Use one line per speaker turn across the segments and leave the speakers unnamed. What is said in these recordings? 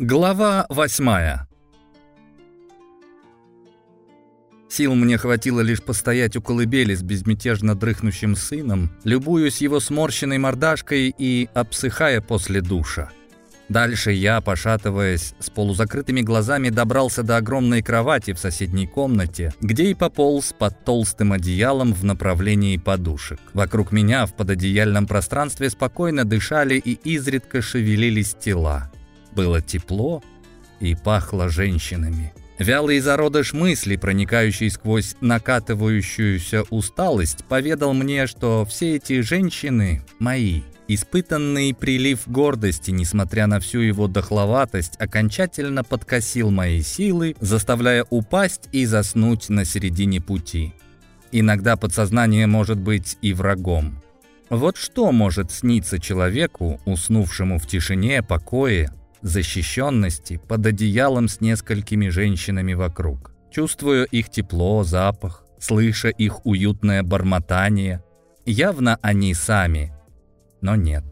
Глава восьмая Сил мне хватило лишь постоять у колыбели с безмятежно дрыхнущим сыном, любуясь его сморщенной мордашкой и обсыхая после душа. Дальше я, пошатываясь, с полузакрытыми глазами добрался до огромной кровати в соседней комнате, где и пополз под толстым одеялом в направлении подушек. Вокруг меня в пододеяльном пространстве спокойно дышали и изредка шевелились тела. Было тепло и пахло женщинами. Вялый зародыш мысли, проникающий сквозь накатывающуюся усталость, поведал мне, что все эти женщины мои. Испытанный прилив гордости, несмотря на всю его дохловатость, окончательно подкосил мои силы, заставляя упасть и заснуть на середине пути. Иногда подсознание может быть и врагом. Вот что может сниться человеку, уснувшему в тишине, покое, защищенности под одеялом с несколькими женщинами вокруг. Чувствуя их тепло, запах, слыша их уютное бормотание. Явно они сами. Но нет.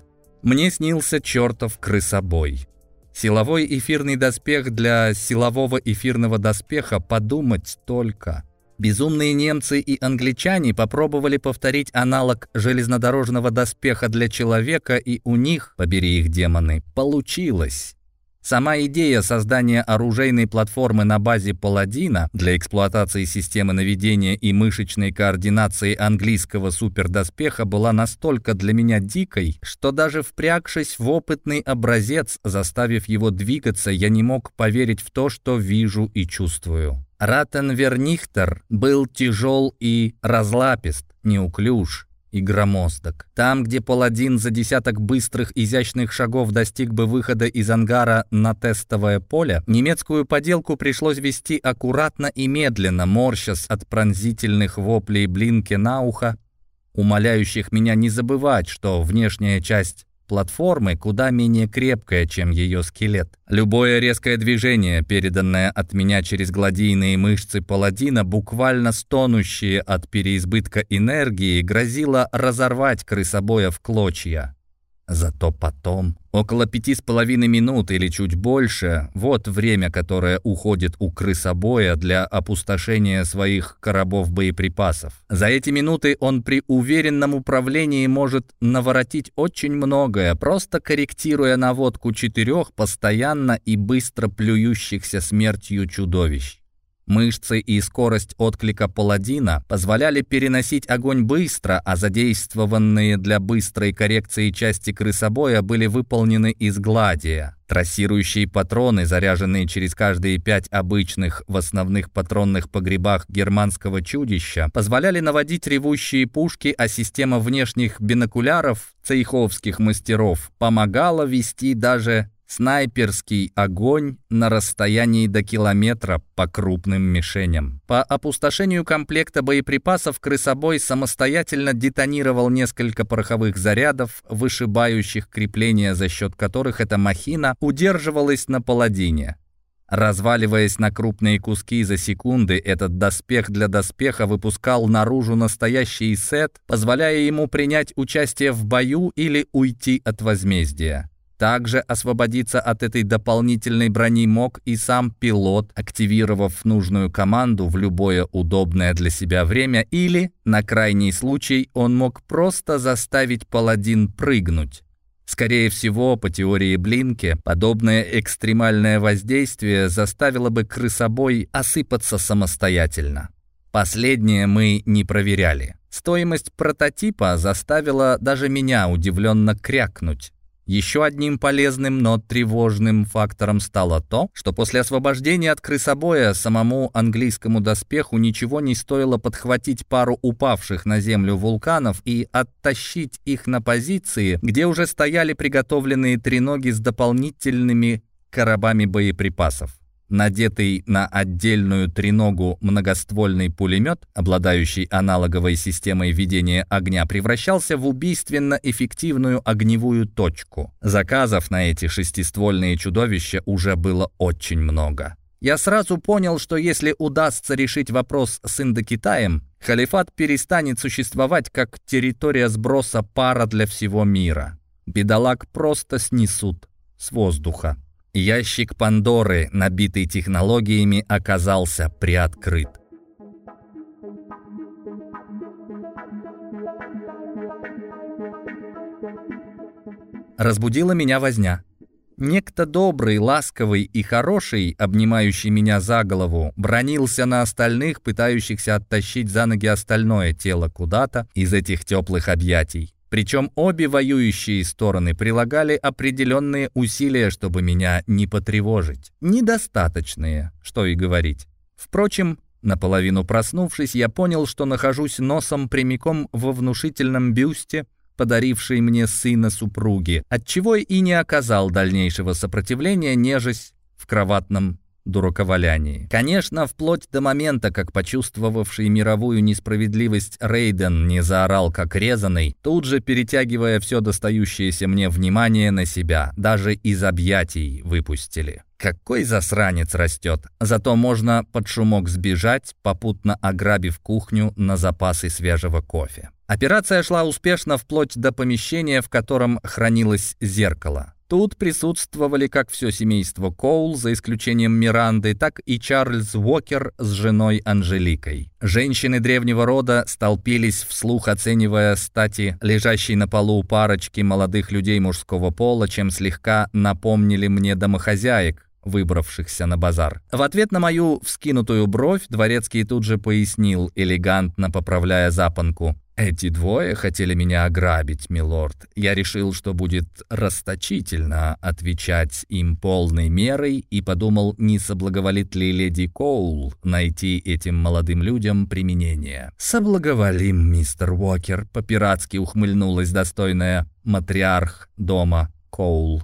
Мне снился чертов крысобой. Силовой эфирный доспех для силового эфирного доспеха подумать только. Безумные немцы и англичане попробовали повторить аналог железнодорожного доспеха для человека, и у них, побери их демоны, получилось. Сама идея создания оружейной платформы на базе Паладина для эксплуатации системы наведения и мышечной координации английского супердоспеха была настолько для меня дикой, что даже впрягшись в опытный образец, заставив его двигаться, я не мог поверить в то, что вижу и чувствую. Ратенвернихтер был тяжел и разлапист, неуклюж, и громоздок. Там, где паладин за десяток быстрых изящных шагов достиг бы выхода из ангара на тестовое поле, немецкую поделку пришлось вести аккуратно и медленно, морщась от пронзительных воплей Блинки на ухо, умоляющих меня не забывать, что внешняя часть платформы куда менее крепкая, чем ее скелет. Любое резкое движение, переданное от меня через гладийные мышцы паладина, буквально стонущие от переизбытка энергии, грозило разорвать крысобоя в клочья. Зато потом, около пяти с половиной минут или чуть больше, вот время, которое уходит у крысобоя для опустошения своих коробов боеприпасов. За эти минуты он при уверенном управлении может наворотить очень многое, просто корректируя наводку четырех постоянно и быстро плюющихся смертью чудовищ. Мышцы и скорость отклика паладина позволяли переносить огонь быстро, а задействованные для быстрой коррекции части крысобоя были выполнены из гладия. Трассирующие патроны, заряженные через каждые пять обычных в основных патронных погребах германского чудища, позволяли наводить ревущие пушки, а система внешних бинокуляров цейховских мастеров помогала вести даже Снайперский огонь на расстоянии до километра по крупным мишеням. По опустошению комплекта боеприпасов крысобой самостоятельно детонировал несколько пороховых зарядов, вышибающих крепления, за счет которых эта махина удерживалась на паладине. Разваливаясь на крупные куски за секунды, этот доспех для доспеха выпускал наружу настоящий сет, позволяя ему принять участие в бою или уйти от возмездия. Также освободиться от этой дополнительной брони мог и сам пилот, активировав нужную команду в любое удобное для себя время, или, на крайний случай, он мог просто заставить паладин прыгнуть. Скорее всего, по теории Блинки, подобное экстремальное воздействие заставило бы крысобой осыпаться самостоятельно. Последнее мы не проверяли. Стоимость прототипа заставила даже меня удивленно крякнуть. Еще одним полезным, но тревожным фактором стало то, что после освобождения от крысобоя самому английскому доспеху ничего не стоило подхватить пару упавших на землю вулканов и оттащить их на позиции, где уже стояли приготовленные треноги с дополнительными коробами боеприпасов. Надетый на отдельную треногу многоствольный пулемет, обладающий аналоговой системой ведения огня, превращался в убийственно эффективную огневую точку. Заказов на эти шестиствольные чудовища уже было очень много. Я сразу понял, что если удастся решить вопрос с Индокитаем, халифат перестанет существовать как территория сброса пара для всего мира. Бедолаг просто снесут с воздуха. Ящик Пандоры, набитый технологиями, оказался приоткрыт. Разбудила меня возня. Некто добрый, ласковый и хороший, обнимающий меня за голову, бронился на остальных, пытающихся оттащить за ноги остальное тело куда-то из этих теплых объятий. Причем обе воюющие стороны прилагали определенные усилия, чтобы меня не потревожить. Недостаточные, что и говорить. Впрочем, наполовину проснувшись, я понял, что нахожусь носом прямиком во внушительном бюсте, подарившей мне сына супруги, отчего и не оказал дальнейшего сопротивления, нежесть в кроватном дураковалянии. Конечно, вплоть до момента, как почувствовавший мировую несправедливость Рейден не заорал как резанный, тут же перетягивая все достающееся мне внимание на себя, даже из объятий выпустили. Какой засранец растет. Зато можно под шумок сбежать, попутно ограбив кухню на запасы свежего кофе. Операция шла успешно вплоть до помещения, в котором хранилось зеркало. Тут присутствовали как все семейство Коул, за исключением Миранды, так и Чарльз Уокер с женой Анжеликой. Женщины древнего рода столпились вслух, оценивая стати лежащей на полу парочки молодых людей мужского пола, чем слегка напомнили мне домохозяек, выбравшихся на базар. В ответ на мою вскинутую бровь дворецкий тут же пояснил, элегантно поправляя запонку. «Эти двое хотели меня ограбить, милорд. Я решил, что будет расточительно отвечать им полной мерой и подумал, не соблаговолит ли леди Коул найти этим молодым людям применение. «Соблаговолим, мистер Уокер», — по-пиратски ухмыльнулась достойная матриарх дома Коул.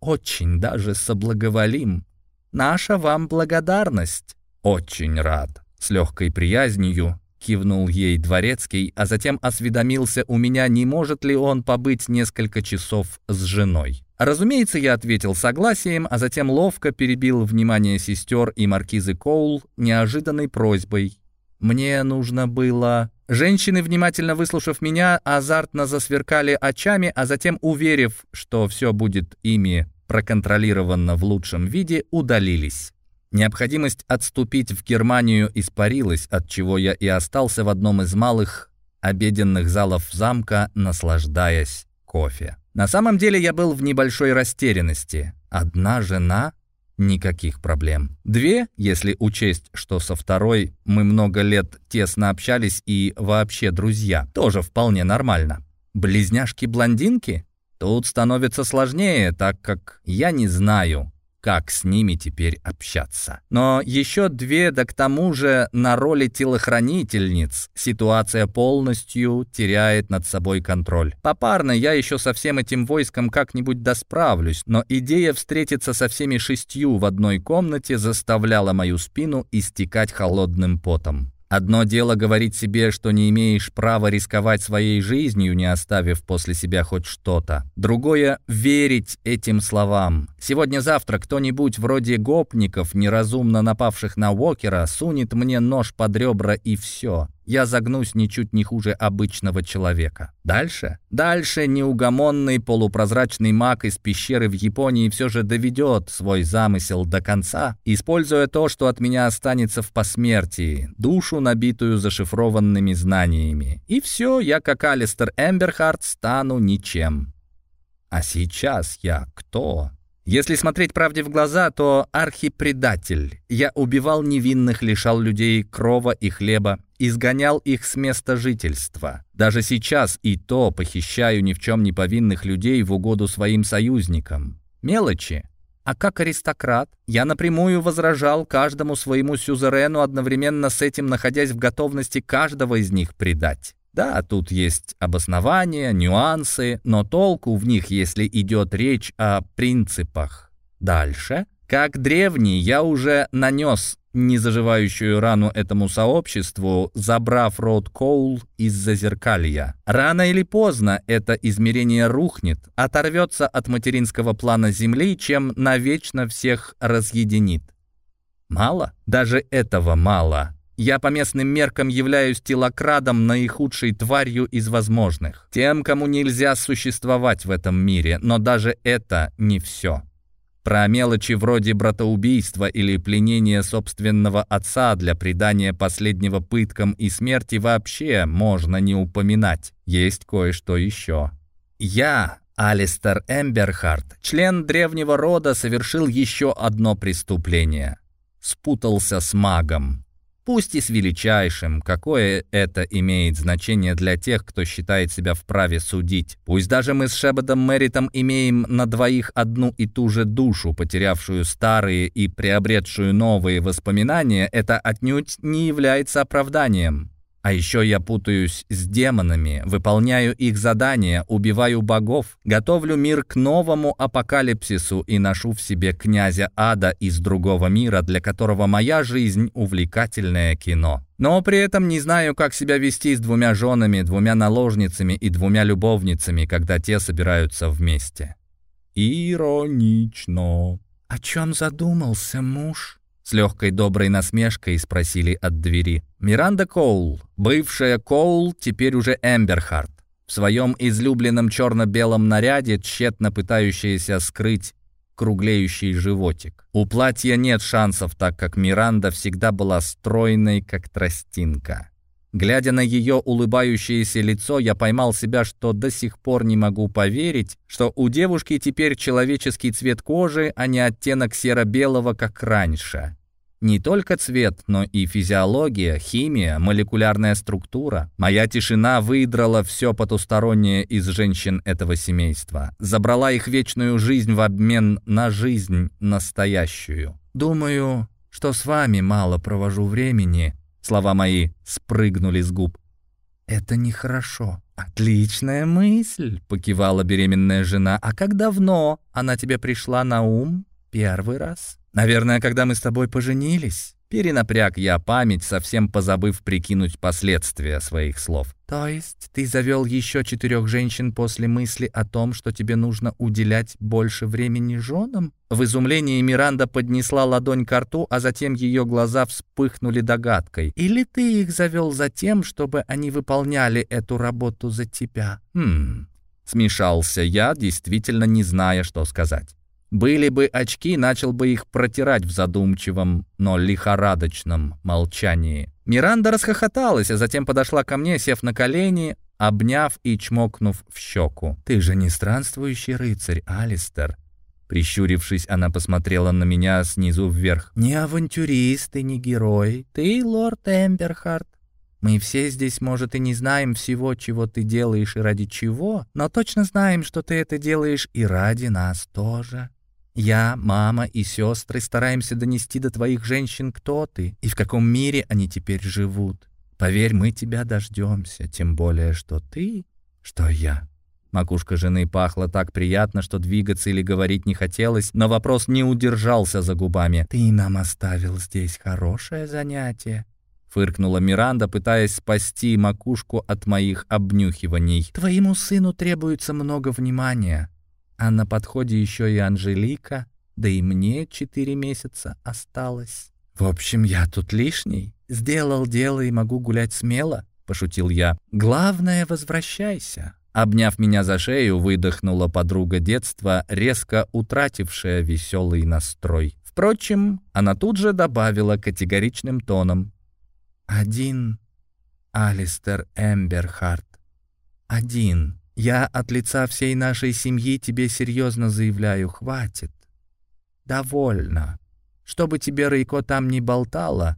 «Очень даже соблаговолим. Наша вам благодарность». «Очень рад», — с легкой приязнью кивнул ей дворецкий, а затем осведомился у меня, не может ли он побыть несколько часов с женой. Разумеется, я ответил согласием, а затем ловко перебил внимание сестер и маркизы Коул неожиданной просьбой. Мне нужно было... Женщины, внимательно выслушав меня, азартно засверкали очами, а затем, уверив, что все будет ими проконтролировано в лучшем виде, удалились. Необходимость отступить в Германию испарилась, от чего я и остался в одном из малых обеденных залов замка, наслаждаясь кофе. На самом деле я был в небольшой растерянности. Одна жена — никаких проблем. Две, если учесть, что со второй мы много лет тесно общались и вообще друзья, тоже вполне нормально. Близняшки-блондинки? Тут становится сложнее, так как я не знаю, как с ними теперь общаться. Но еще две, да к тому же на роли телохранительниц, ситуация полностью теряет над собой контроль. Попарно я еще со всем этим войском как-нибудь досправлюсь, но идея встретиться со всеми шестью в одной комнате заставляла мою спину истекать холодным потом. Одно дело говорить себе, что не имеешь права рисковать своей жизнью, не оставив после себя хоть что-то. Другое — верить этим словам. Сегодня-завтра кто-нибудь вроде гопников, неразумно напавших на Уокера, сунет мне нож под ребра и все я загнусь ничуть не хуже обычного человека. Дальше? Дальше неугомонный полупрозрачный маг из пещеры в Японии все же доведет свой замысел до конца, используя то, что от меня останется в посмертии, душу, набитую зашифрованными знаниями. И все, я, как Алистер Эмберхарт, стану ничем. А сейчас я кто? Если смотреть правде в глаза, то архипредатель. Я убивал невинных, лишал людей крова и хлеба, изгонял их с места жительства. Даже сейчас и то похищаю ни в чем не повинных людей в угоду своим союзникам. Мелочи. А как аристократ, я напрямую возражал каждому своему сюзерену, одновременно с этим находясь в готовности каждого из них предать. Да, тут есть обоснования, нюансы, но толку в них, если идет речь о принципах. Дальше. Как древний, я уже нанес незаживающую рану этому сообществу, забрав род Коул из зазеркалья. Рано или поздно это измерение рухнет, оторвется от материнского плана Земли, чем навечно всех разъединит. Мало? Даже этого мало. Я по местным меркам являюсь телокрадом наихудшей тварью из возможных. Тем, кому нельзя существовать в этом мире, но даже это не все. Про мелочи вроде братоубийства или пленения собственного отца для придания последнего пыткам и смерти вообще можно не упоминать. Есть кое-что еще. Я, Алистер Эмберхарт, член древнего рода, совершил еще одно преступление. Спутался с магом. Пусть и с величайшим, какое это имеет значение для тех, кто считает себя вправе судить. Пусть даже мы с Шебодом Мэритом имеем на двоих одну и ту же душу, потерявшую старые и приобретшую новые воспоминания, это отнюдь не является оправданием. А еще я путаюсь с демонами, выполняю их задания, убиваю богов, готовлю мир к новому апокалипсису и ношу в себе князя ада из другого мира, для которого моя жизнь — увлекательное кино. Но при этом не знаю, как себя вести с двумя женами, двумя наложницами и двумя любовницами, когда те собираются вместе. Иронично.
«О чем задумался муж?»
С легкой доброй насмешкой спросили от двери. Миранда Коул, бывшая Коул, теперь уже Эмберхарт, в своем излюбленном черно-белом наряде, тщетно пытающаяся скрыть круглеющий животик. У платья нет шансов, так как Миранда всегда была стройной, как тростинка. Глядя на ее улыбающееся лицо, я поймал себя, что до сих пор не могу поверить, что у девушки теперь человеческий цвет кожи, а не оттенок серо-белого, как раньше. Не только цвет, но и физиология, химия, молекулярная структура. Моя тишина выдрала все потустороннее из женщин этого семейства. Забрала их вечную жизнь в обмен на жизнь настоящую.
«Думаю, что с вами мало провожу времени»,
Слова мои спрыгнули с губ.
«Это нехорошо». «Отличная мысль», — покивала беременная жена. «А как давно она тебе пришла на ум? Первый раз?»
«Наверное, когда мы с тобой поженились». Перенапряг я память, совсем позабыв прикинуть последствия своих слов.
«То есть ты завел еще четырех женщин после мысли о том, что тебе нужно уделять больше времени женам?»
В изумлении Миранда поднесла ладонь к рту, а затем ее глаза вспыхнули догадкой.
«Или ты их завел за тем, чтобы они выполняли эту работу за тебя?»
«Хм...» Смешался я, действительно не зная, что сказать. Были бы очки, начал бы их протирать в задумчивом, но лихорадочном молчании. Миранда расхохоталась, а затем подошла ко мне, сев на колени, обняв и чмокнув в щеку.
«Ты же не странствующий рыцарь, Алистер!»
Прищурившись, она посмотрела на меня снизу вверх.
«Не авантюрист и не герой. Ты лорд Эмберхарт. Мы все здесь, может, и не знаем всего, чего ты делаешь и ради чего, но точно знаем, что ты это делаешь и ради нас тоже. Я, мама и сестры стараемся донести до твоих женщин, кто ты и в каком мире они теперь живут. Поверь, мы тебя дождемся, тем более, что ты, что я».
Макушка жены пахла так приятно, что двигаться или говорить не хотелось, но вопрос не удержался за губами.
«Ты нам оставил здесь хорошее занятие», —
фыркнула Миранда, пытаясь спасти макушку от моих обнюхиваний.
«Твоему сыну требуется много внимания. А на подходе еще и Анжелика, да и мне четыре месяца осталось. В общем, я тут лишний. Сделал дело и могу гулять смело, пошутил я. Главное, возвращайся.
Обняв меня за шею, выдохнула подруга детства, резко утратившая веселый настрой. Впрочем, она тут же добавила категоричным тоном.
«Один Алистер Эмберхарт. Один. Я от лица всей нашей семьи тебе серьезно заявляю, хватит. Довольно. Чтобы тебе Рейко там не болтала,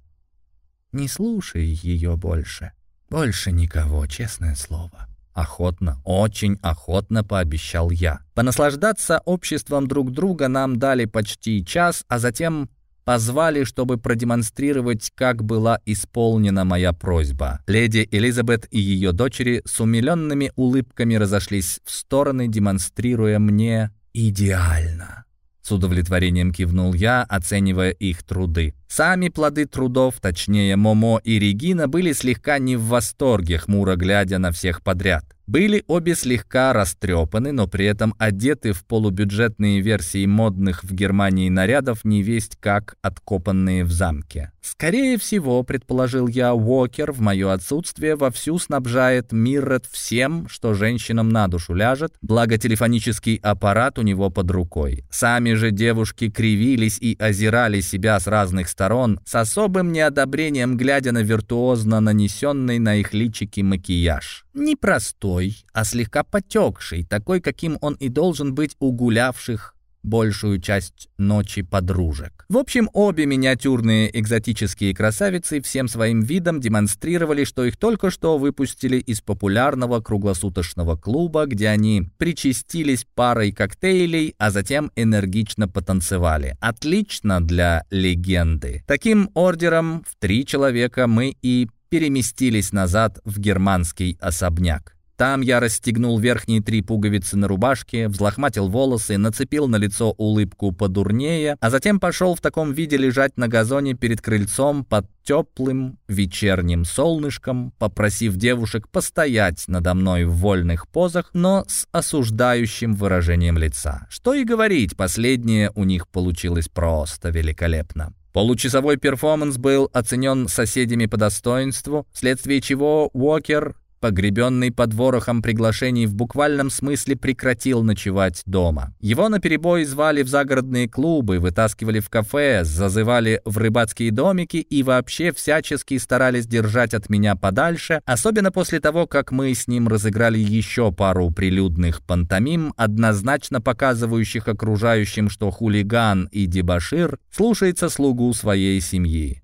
не слушай ее больше. Больше никого, честное слово.
Охотно, очень охотно пообещал я. Понаслаждаться обществом друг друга нам дали почти час, а затем позвали, чтобы продемонстрировать, как была исполнена моя просьба. Леди Элизабет и ее дочери с умиленными улыбками разошлись в стороны, демонстрируя мне «идеально». С удовлетворением кивнул я, оценивая их труды. Сами плоды трудов, точнее Момо и Регина, были слегка не в восторге, хмуро глядя на всех подряд. Были обе слегка растрепаны, но при этом одеты в полубюджетные версии модных в Германии нарядов невесть как откопанные в замке. Скорее всего, предположил я, Уокер в мое отсутствие вовсю снабжает Миррет всем, что женщинам на душу ляжет, благо телефонический аппарат у него под рукой. Сами же девушки кривились и озирали себя с разных сторон, с особым неодобрением глядя на виртуозно нанесенный на их личики макияж. Непростой, а слегка потекший, такой, каким он и должен быть у гулявших большую часть ночи подружек. В общем, обе миниатюрные экзотические красавицы всем своим видом демонстрировали, что их только что выпустили из популярного круглосуточного клуба, где они причастились парой коктейлей, а затем энергично потанцевали. Отлично для легенды. Таким ордером в три человека мы и переместились назад в германский особняк. Там я расстегнул верхние три пуговицы на рубашке, взлохматил волосы, нацепил на лицо улыбку подурнее, а затем пошел в таком виде лежать на газоне перед крыльцом под теплым вечерним солнышком, попросив девушек постоять надо мной в вольных позах, но с осуждающим выражением лица. Что и говорить, последнее у них получилось просто великолепно. Получасовой перформанс был оценен соседями по достоинству, вследствие чего Уокер погребенный под ворохом приглашений в буквальном смысле прекратил ночевать дома. Его наперебой звали в загородные клубы, вытаскивали в кафе, зазывали в рыбацкие домики и вообще всячески старались держать от меня подальше, особенно после того, как мы с ним разыграли еще пару прилюдных пантомим, однозначно показывающих окружающим, что хулиган и дебошир слушается слугу своей семьи.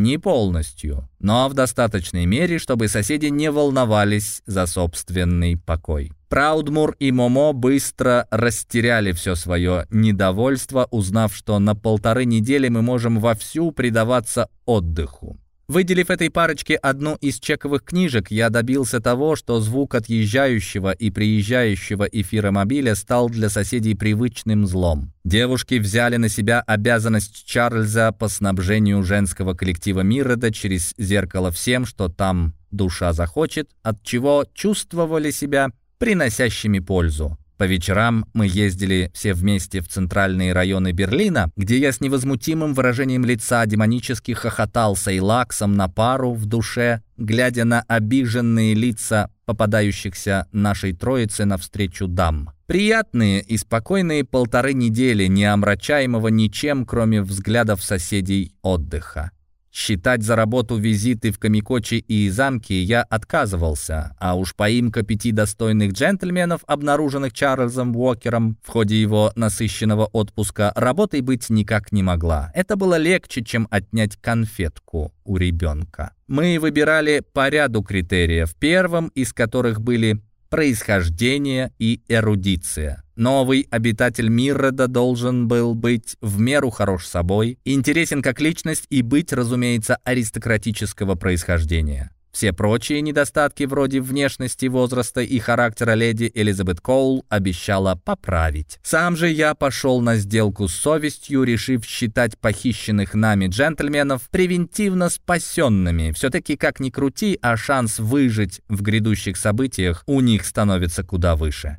Не полностью, но в достаточной мере, чтобы соседи не волновались за собственный покой. Праудмур и Момо быстро растеряли все свое недовольство, узнав, что на полторы недели мы можем вовсю предаваться отдыху. Выделив этой парочке одну из чековых книжек, я добился того, что звук отъезжающего и приезжающего эфиромобиля стал для соседей привычным злом. Девушки взяли на себя обязанность Чарльза по снабжению женского коллектива Мирода через зеркало всем, что там душа захочет, от чего чувствовали себя приносящими пользу. По вечерам мы ездили все вместе в центральные районы Берлина, где я с невозмутимым выражением лица демонически хохотал с Эйлаксом на пару в душе, глядя на обиженные лица попадающихся нашей троице навстречу дам. Приятные и спокойные полторы недели, не омрачаемого ничем, кроме взглядов соседей отдыха. Считать за работу визиты в Камикочи и замки я отказывался, а уж поимка пяти достойных джентльменов, обнаруженных Чарльзом Уокером в ходе его насыщенного отпуска, работой быть никак не могла. Это было легче, чем отнять конфетку у ребенка. Мы выбирали по ряду критериев, первым из которых были происхождение и эрудиция. Новый обитатель Миррода должен был быть в меру хорош собой, интересен как личность и быть, разумеется, аристократического происхождения. Все прочие недостатки вроде внешности, возраста и характера леди Элизабет Коул обещала поправить. Сам же я пошел на сделку с совестью, решив считать похищенных нами джентльменов превентивно спасенными. Все-таки, как ни крути, а шанс выжить в грядущих событиях у них становится куда выше.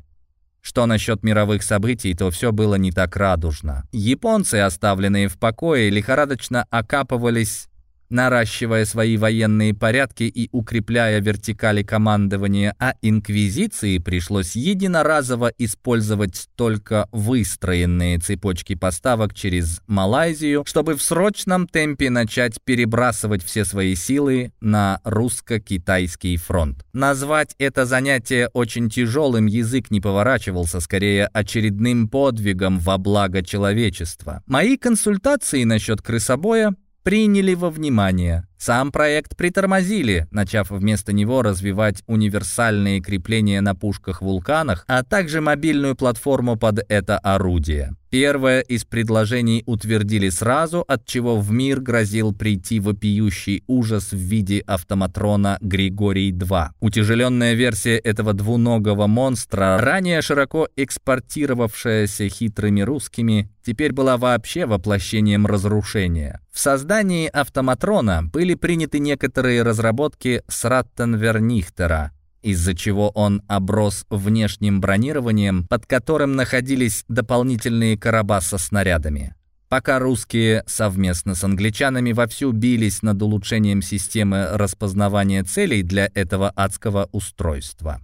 Что насчет мировых событий, то все было не так радужно. Японцы, оставленные в покое, лихорадочно окапывались наращивая свои военные порядки и укрепляя вертикали командования, а инквизиции пришлось единоразово использовать только выстроенные цепочки поставок через Малайзию, чтобы в срочном темпе начать перебрасывать все свои силы на русско-китайский фронт. Назвать это занятие очень тяжелым язык не поворачивался, скорее очередным подвигом во благо человечества. Мои консультации насчет крысобоя приняли во внимание. Сам проект притормозили, начав вместо него развивать универсальные крепления на пушках-вулканах, а также мобильную платформу под это орудие. Первое из предложений утвердили сразу, от чего в мир грозил прийти вопиющий ужас в виде автоматрона Григорий-2. Утяжеленная версия этого двуногого монстра, ранее широко экспортировавшаяся хитрыми русскими, теперь была вообще воплощением разрушения. В создании автоматрона были приняты некоторые разработки Сраттенвернихтера, из-за чего он оброс внешним бронированием, под которым находились дополнительные короба со снарядами. Пока русские совместно с англичанами вовсю бились над улучшением системы распознавания целей для этого адского устройства.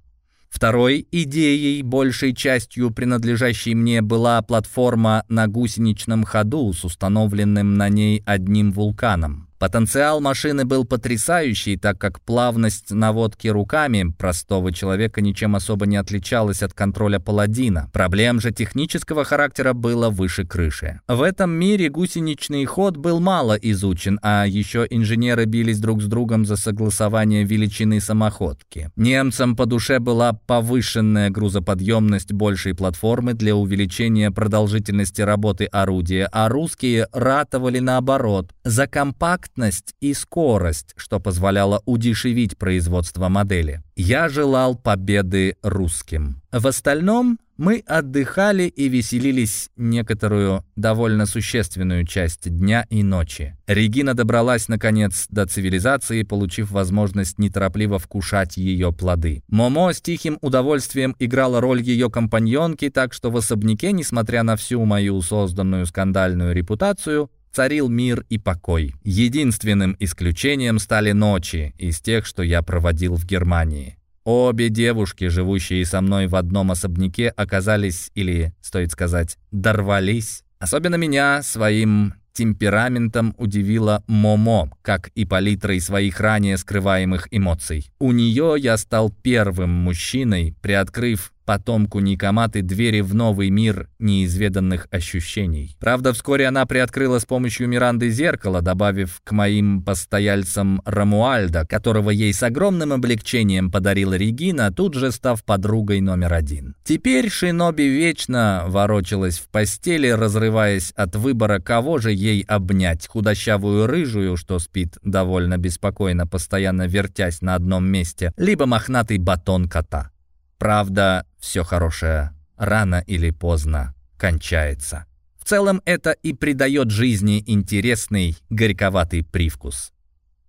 Второй идеей, большей частью принадлежащей мне, была платформа на гусеничном ходу с установленным на ней одним вулканом. Потенциал машины был потрясающий, так как плавность наводки руками простого человека ничем особо не отличалась от контроля паладина. Проблем же технического характера было выше крыши. В этом мире гусеничный ход был мало изучен, а еще инженеры бились друг с другом за согласование величины самоходки. Немцам по душе была повышенная грузоподъемность большей платформы для увеличения продолжительности работы орудия, а русские ратовали наоборот за компакт компактность и скорость, что позволяло удешевить производство модели. Я желал победы русским. В остальном мы отдыхали и веселились некоторую довольно существенную часть дня и ночи. Регина добралась, наконец, до цивилизации, получив возможность неторопливо вкушать ее плоды. Момо с тихим удовольствием играла роль ее компаньонки, так что в особняке, несмотря на всю мою созданную скандальную репутацию, царил мир и покой. Единственным исключением стали ночи из тех, что я проводил в Германии. Обе девушки, живущие со мной в одном особняке, оказались, или, стоит сказать, дорвались. Особенно меня своим темпераментом удивила Момо, как и палитрой своих ранее скрываемых эмоций. У нее я стал первым мужчиной, приоткрыв потомку Никоматы двери в новый мир неизведанных ощущений. Правда, вскоре она приоткрыла с помощью Миранды зеркало, добавив к моим постояльцам Ромуальда, которого ей с огромным облегчением подарила Регина, тут же став подругой номер один. Теперь Шиноби вечно ворочалась в постели, разрываясь от выбора, кого же ей обнять, худощавую рыжую, что спит довольно беспокойно, постоянно вертясь на одном месте, либо мохнатый батон кота. Правда, все хорошее рано или поздно кончается. В целом это и придает жизни интересный, горьковатый привкус.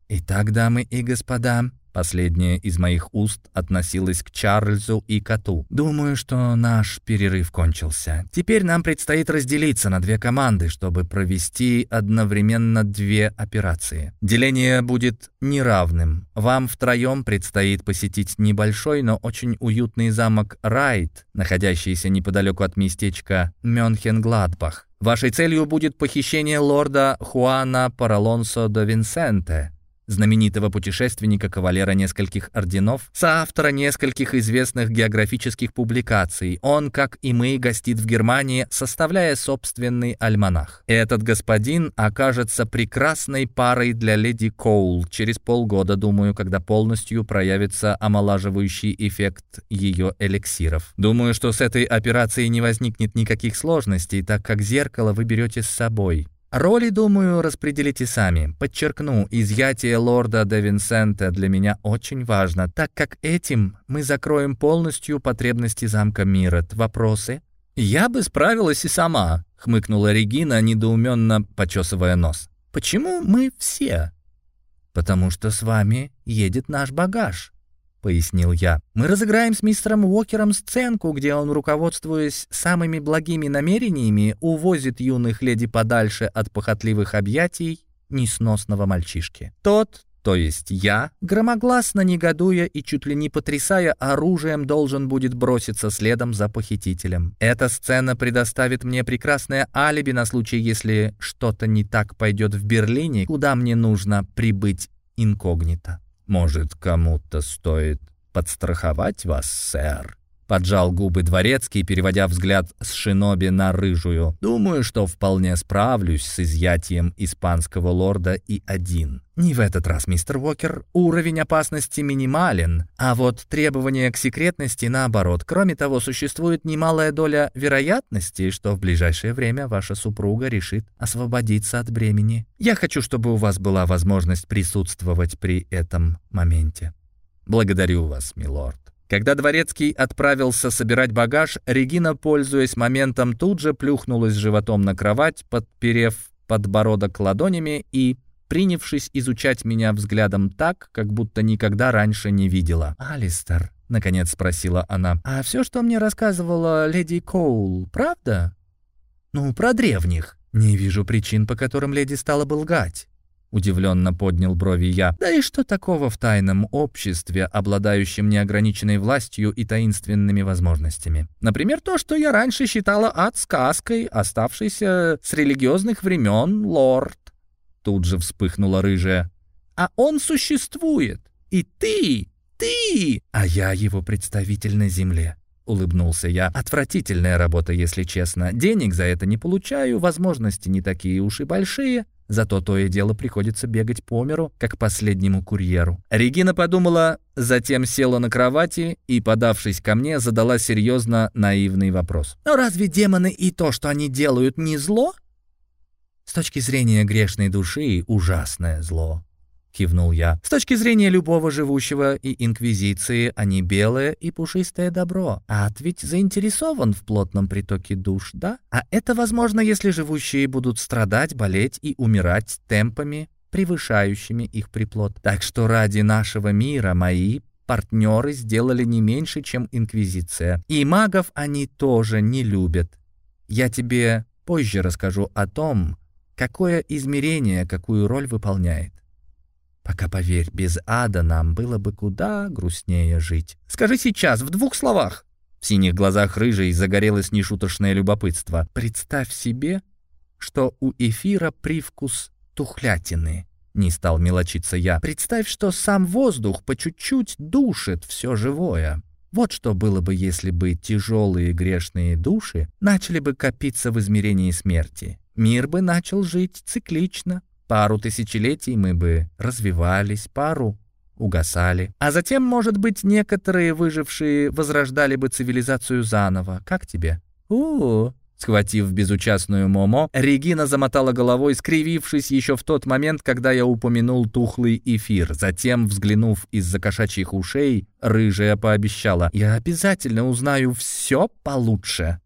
Итак, дамы и господа, Последняя из моих уст относилась к Чарльзу и коту. «Думаю, что наш перерыв кончился. Теперь нам предстоит разделиться на две команды, чтобы провести одновременно две операции. Деление будет неравным. Вам втроем предстоит посетить небольшой, но очень уютный замок Райт, находящийся неподалеку от местечка Мюнхен-Гладбах. Вашей целью будет похищение лорда Хуана Паралонсо де Винсенте, знаменитого путешественника, кавалера нескольких орденов, соавтора нескольких известных географических публикаций. Он, как и мы, гостит в Германии, составляя собственный альманах. Этот господин окажется прекрасной парой для леди Коул через полгода, думаю, когда полностью проявится омолаживающий эффект ее эликсиров. Думаю, что с этой операцией не возникнет никаких сложностей, так как зеркало вы берете с собой. Роли, думаю, распределите сами. Подчеркну, изъятие лорда де Винсента для меня очень важно, так как этим мы закроем полностью потребности замка Мирот. Вопросы?
«Я бы справилась и сама», — хмыкнула Регина, недоуменно почесывая нос.
«Почему мы все?» «Потому что с вами едет наш багаж». — пояснил я. «Мы разыграем с мистером Уокером сценку, где он, руководствуясь самыми благими намерениями, увозит юных леди подальше от похотливых объятий несносного мальчишки. Тот, то есть я, громогласно негодуя и чуть ли не потрясая оружием, должен будет броситься следом за похитителем. Эта сцена предоставит мне прекрасное алиби на случай, если что-то не так пойдет в Берлине, куда мне нужно прибыть инкогнито.
«Может, кому-то стоит подстраховать вас, сэр?» Поджал губы дворецкий, переводя взгляд с шиноби на рыжую. «Думаю, что вполне справлюсь с изъятием испанского лорда и один».
«Не в этот раз, мистер Уокер. Уровень опасности минимален, а вот требования к секретности наоборот. Кроме того, существует немалая доля вероятности, что в ближайшее время ваша супруга решит освободиться от бремени. Я хочу, чтобы у вас была возможность присутствовать при этом моменте».
«Благодарю вас, милорд». Когда Дворецкий отправился собирать багаж, Регина, пользуясь моментом, тут же плюхнулась животом на кровать, подперев подбородок ладонями и принявшись изучать меня взглядом так, как будто никогда раньше не видела.
«Алистер», — наконец спросила она, «а все, что мне рассказывала леди Коул, правда?» «Ну, про древних. Не вижу причин, по которым леди стала бы лгать». Удивленно поднял брови я. Да и что такого в тайном обществе, обладающем неограниченной властью и таинственными возможностями? Например, то, что я раньше считала ад сказкой, оставшейся с религиозных времен, лорд. Тут же вспыхнула рыжая. А он существует. И ты, ты, а я его представитель на земле улыбнулся я. «Отвратительная работа, если честно. Денег за это не получаю, возможности не такие уж и большие. Зато то и дело приходится бегать по миру, как последнему курьеру». Регина подумала, затем села на кровати и, подавшись ко мне, задала серьезно наивный вопрос. «Но разве демоны и то, что они делают, не зло?» С точки зрения грешной души, ужасное зло. — кивнул я. «С точки зрения любого живущего и инквизиции, они белое и пушистое добро. Ад ведь заинтересован в плотном притоке душ, да? А это возможно, если живущие будут страдать, болеть и умирать темпами, превышающими их приплод. Так что ради нашего мира мои партнеры сделали не меньше, чем инквизиция. И магов они тоже не любят. Я тебе позже расскажу о том, какое измерение какую роль выполняет. Пока, поверь, без ада нам было бы куда грустнее жить. Скажи сейчас, в двух словах. В синих глазах рыжей загорелось нешуточное любопытство. Представь себе, что у эфира привкус тухлятины. Не стал мелочиться я. Представь, что сам воздух по чуть-чуть душит все живое. Вот что было бы, если бы тяжелые грешные души начали бы копиться в измерении смерти. Мир бы начал жить циклично, Пару тысячелетий мы бы развивались, пару угасали. А затем, может быть, некоторые выжившие возрождали бы цивилизацию заново. Как тебе? у, Схватив безучастную Момо, Регина замотала головой, скривившись еще в тот момент, когда я упомянул тухлый эфир. Затем, взглянув из-за кошачьих ушей, рыжая пообещала, «Я обязательно узнаю все получше».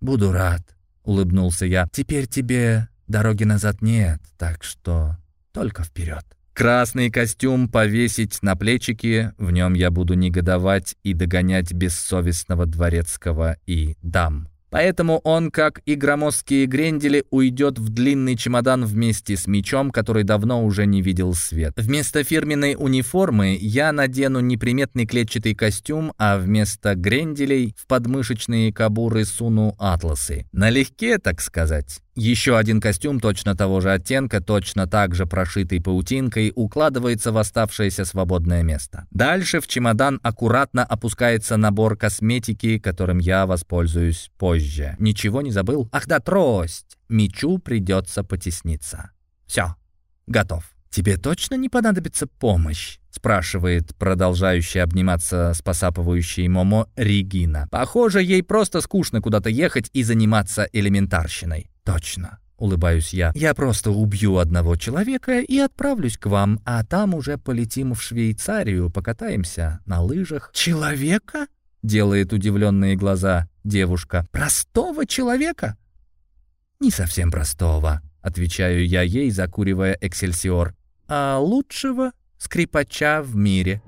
«Буду рад», — улыбнулся я. «Теперь тебе Дороги назад нет, так что только вперед. Красный костюм повесить на плечики, в нем я буду негодовать и догонять бессовестного дворецкого и дам. Поэтому он, как и громоздкие грендели, уйдет в длинный чемодан вместе с мечом, который давно уже не видел свет. Вместо фирменной униформы я надену неприметный клетчатый костюм, а вместо гренделей в подмышечные кабуры суну атласы. Налегке, так сказать. Еще один костюм точно того же оттенка, точно так же прошитый паутинкой, укладывается в оставшееся свободное место. Дальше в чемодан аккуратно опускается набор косметики, которым я воспользуюсь позже. Ничего не забыл? Ах да, трость! Мечу придется потесниться. Все, готов. «Тебе точно не понадобится помощь?» — спрашивает продолжающая обниматься с посапывающей Момо Регина. «Похоже, ей просто скучно куда-то ехать и заниматься элементарщиной». «Точно», — улыбаюсь я. «Я просто убью одного человека и отправлюсь к вам, а там уже полетим в Швейцарию, покатаемся на лыжах». «Человека?» — делает удивленные глаза девушка. «Простого человека?» «Не совсем простого», — отвечаю я ей, закуривая эксельсиор. «А лучшего скрипача в мире».